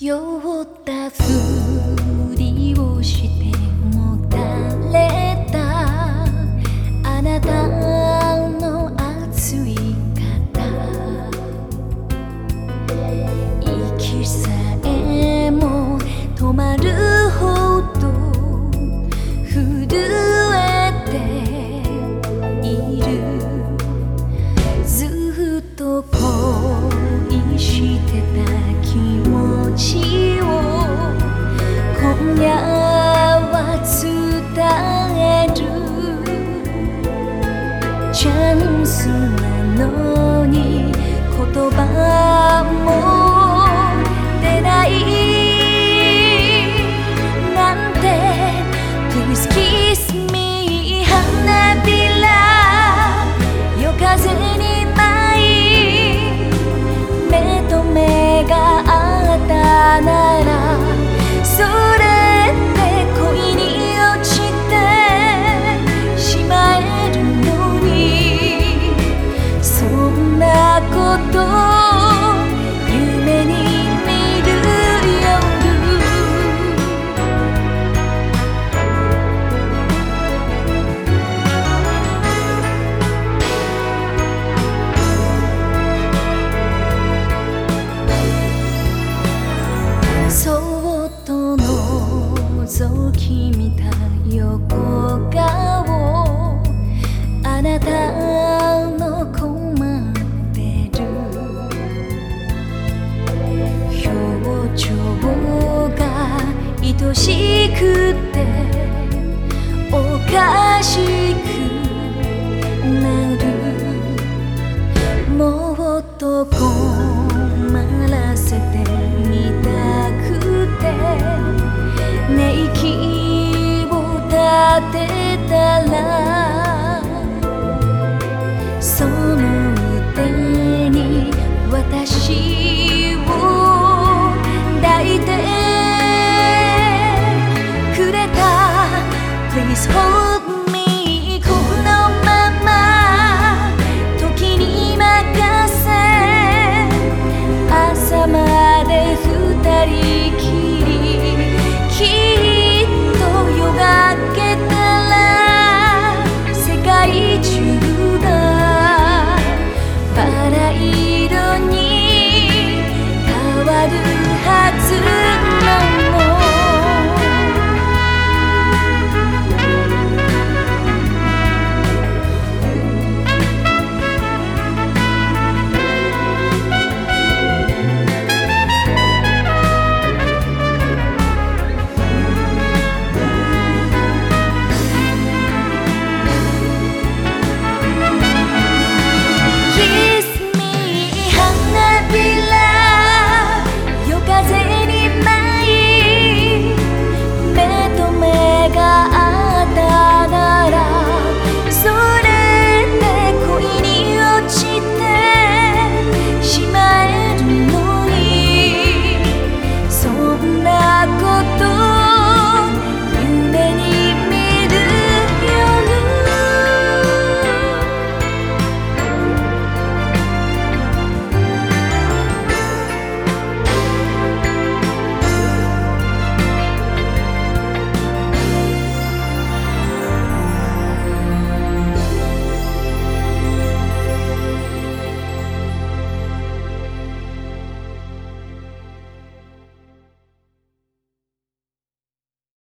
よった覗き見た横顔あなたの困ってる。表情が愛しくておかしくなる。もっとってたらその腕に私